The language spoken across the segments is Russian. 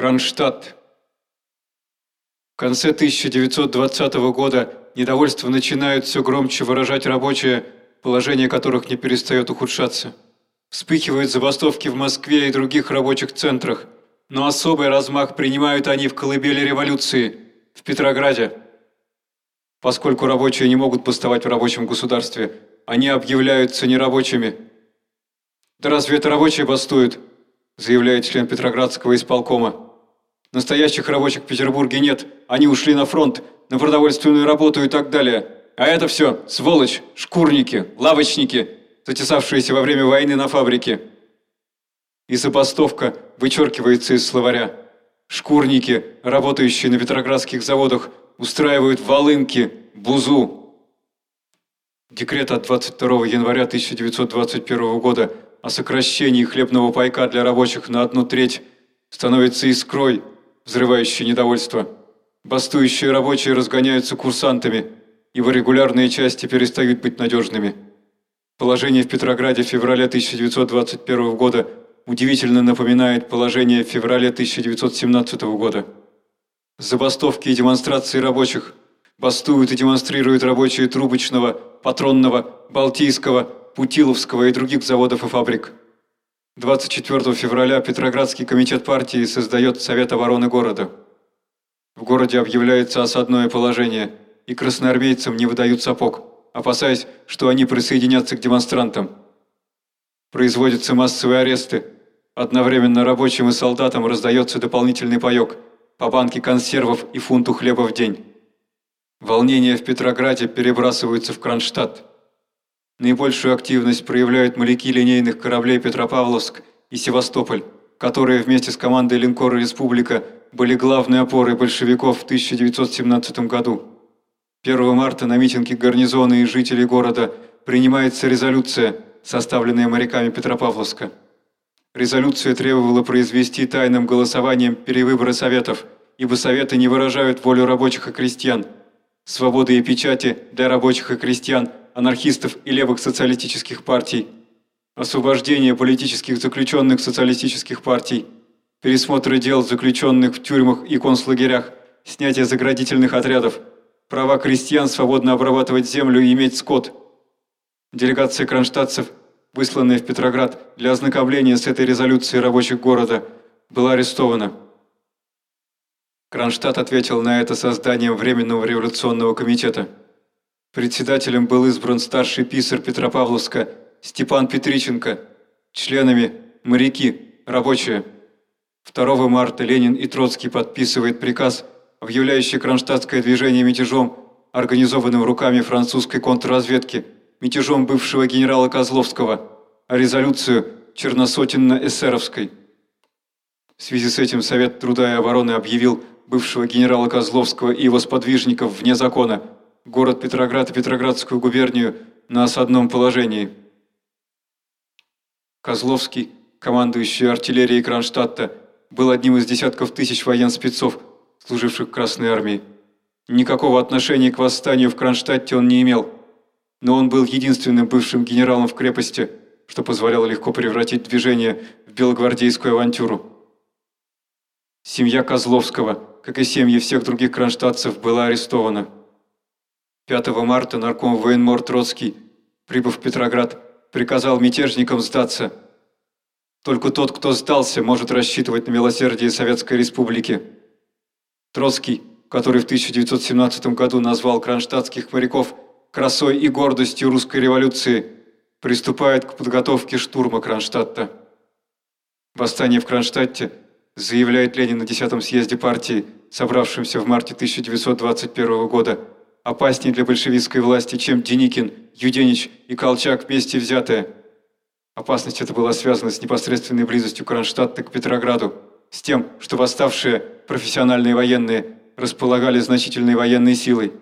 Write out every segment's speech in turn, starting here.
Кронштадт. В конце 1920 года недовольство начинают все громче выражать рабочие, положение которых не перестает ухудшаться. Вспыхивают забастовки в Москве и других рабочих центрах, но особый размах принимают они в колыбели революции, в Петрограде. Поскольку рабочие не могут поставать в рабочем государстве, они объявляются нерабочими. «Да разве это рабочие бастуют?» заявляет член Петроградского исполкома. Настоящих рабочих в Петербурге нет, они ушли на фронт, на продовольственную работу и так далее. А это все сволочь, шкурники, лавочники, затесавшиеся во время войны на фабрике. И забастовка вычеркивается из словаря. Шкурники, работающие на петроградских заводах, устраивают волынки, бузу. Декрет от 22 января 1921 года о сокращении хлебного пайка для рабочих на одну треть становится искрой, взрывающей недовольство. Бастующие рабочие разгоняются курсантами, ибо регулярные части перестают быть надежными. Положение в Петрограде в феврале 1921 года удивительно напоминает положение в феврале 1917 года. Забастовки и демонстрации рабочих бастуют и демонстрируют рабочие Трубочного, Патронного, Балтийского, Путиловского и других заводов и фабрик. 24 февраля Петроградский комитет партии создает Совет обороны города. В городе объявляется осадное положение, и красноармейцам не выдают сапог, опасаясь, что они присоединятся к демонстрантам. Производятся массовые аресты. Одновременно рабочим и солдатам раздается дополнительный паёк по банке консервов и фунту хлеба в день. Волнения в Петрограде перебрасываются в Кронштадт. Наибольшую активность проявляют моряки линейных кораблей Петропавловск и Севастополь, которые вместе с командой линкора «Республика» были главной опорой большевиков в 1917 году. 1 марта на митинге гарнизона и жителей города принимается резолюция, составленная моряками Петропавловска. Резолюция требовала произвести тайным голосованием перевыборы советов, ибо советы не выражают волю рабочих и крестьян. Свободы и печати для рабочих и крестьян – анархистов и левых социалистических партий, освобождение политических заключенных социалистических партий, пересмотры дел заключенных в тюрьмах и концлагерях, снятие заградительных отрядов, права крестьян свободно обрабатывать землю и иметь скот. Делегация кронштадтцев, высланная в Петроград для ознакомления с этой резолюцией рабочих города, была арестована. Кронштадт ответил на это созданием Временного революционного комитета – Председателем был избран старший писарь Петропавловска Степан Петриченко, членами моряки, рабочие. 2 марта Ленин и Троцкий подписывают приказ, объявляющий кронштадтское движение мятежом, организованным руками французской контрразведки, мятежом бывшего генерала Козловского, а резолюцию черносотенно-эсеровской. В связи с этим Совет труда и обороны объявил бывшего генерала Козловского и его сподвижников вне закона – город Петроград и Петроградскую губернию на осадном положении. Козловский, командующий артиллерией Кронштадта, был одним из десятков тысяч военспецов, служивших в Красной армии. Никакого отношения к восстанию в Кронштадте он не имел, но он был единственным бывшим генералом в крепости, что позволяло легко превратить движение в белогвардейскую авантюру. Семья Козловского, как и семьи всех других кронштадтцев, была арестована. 5 марта нарком военмор Троцкий, прибыв в Петроград, приказал мятежникам сдаться. Только тот, кто сдался, может рассчитывать на милосердие Советской Республики. Троцкий, который в 1917 году назвал кронштадтских моряков красой и гордостью русской революции, приступает к подготовке штурма Кронштадта. Восстание в Кронштадте, заявляет Ленин на 10-м съезде партии, собравшемся в марте 1921 года, опаснее для большевистской власти, чем Деникин, Юденич и Колчак вместе взятые. Опасность эта была связана с непосредственной близостью Кронштадта к Петрограду, с тем, что восставшие профессиональные военные располагали значительной военной силой.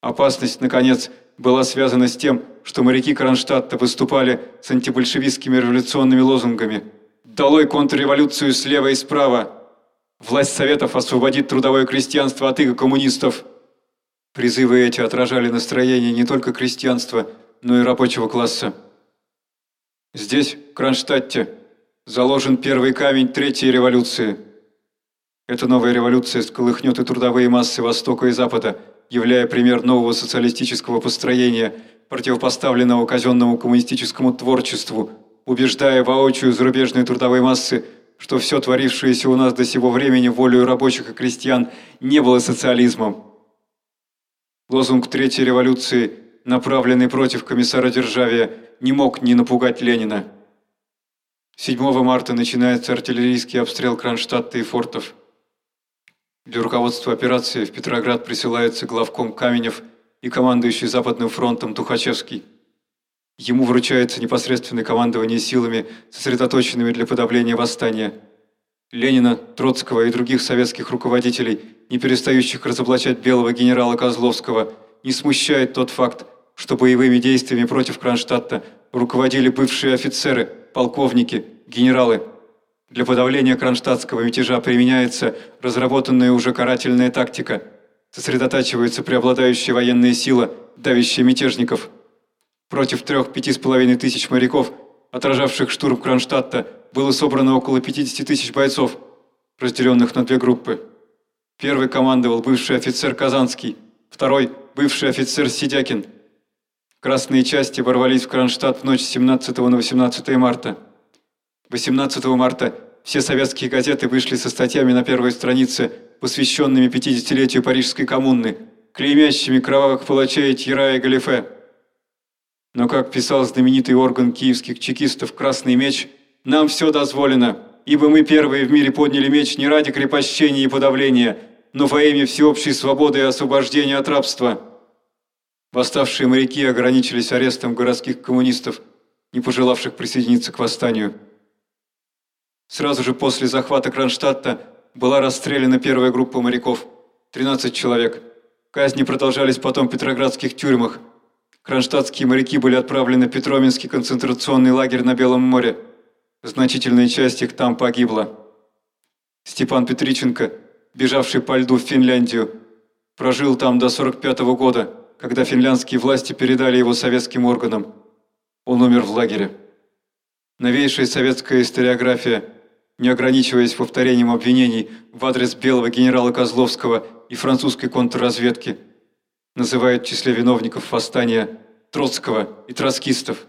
Опасность, наконец, была связана с тем, что моряки Кронштадта выступали с антибольшевистскими революционными лозунгами «Долой контрреволюцию слева и справа! Власть Советов освободит трудовое крестьянство от иго коммунистов!» Призывы эти отражали настроение не только крестьянства, но и рабочего класса. Здесь, в Кронштадте, заложен первый камень Третьей революции. Эта новая революция сколыхнет и трудовые массы Востока и Запада, являя пример нового социалистического построения, противопоставленного казенному коммунистическому творчеству, убеждая воочию зарубежные трудовые массы, что все творившееся у нас до сего времени волею рабочих и крестьян не было социализмом. Лозунг Третьей революции, направленный против комиссара Державия, не мог не напугать Ленина. 7 марта начинается артиллерийский обстрел Кронштадта и фортов. Для руководства операции в Петроград присылается главком Каменев и командующий Западным фронтом Тухачевский. Ему вручается непосредственное командование силами, сосредоточенными для подавления восстания. Ленина, Троцкого и других советских руководителей, не перестающих разоблачать белого генерала Козловского, не смущает тот факт, что боевыми действиями против Кронштадта руководили бывшие офицеры, полковники, генералы – для подавления кронштадтского мятежа применяется разработанная уже карательная тактика. Сосредотачиваются преобладающие военные силы, давящие мятежников. Против трех-пяти с половиной тысяч моряков, отражавших штурм Кронштадта, было собрано около 50 тысяч бойцов, разделенных на две группы. Первый командовал бывший офицер Казанский, второй – бывший офицер Сидякин. Красные части ворвались в Кронштадт в ночь с 17 на 18 марта. 18 марта все советские газеты вышли со статьями на первой странице, посвященными 50-летию Парижской коммуны, клеймящими кровавых палачей Тьера и Галифе. Но, как писал знаменитый орган киевских чекистов «Красный меч», нам все дозволено, ибо мы первые в мире подняли меч не ради крепощения и подавления, но во имя всеобщей свободы и освобождения от рабства. Восставшие моряки ограничились арестом городских коммунистов, не пожелавших присоединиться к восстанию. Сразу же после захвата Кронштадта была расстреляна первая группа моряков – 13 человек. Казни продолжались потом в петроградских тюрьмах. Кронштадтские моряки были отправлены в Петроминский концентрационный лагерь на Белом море. Значительная часть их там погибла. Степан Петриченко, бежавший по льду в Финляндию, прожил там до 45 -го года, когда финляндские власти передали его советским органам. Он умер в лагере. Новейшая советская историография – не ограничиваясь повторением обвинений в адрес белого генерала Козловского и французской контрразведки, называет в числе виновников восстания Троцкого и троцкистов.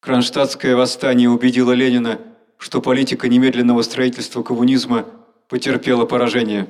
Кронштадтское восстание убедило Ленина, что политика немедленного строительства коммунизма потерпела поражение.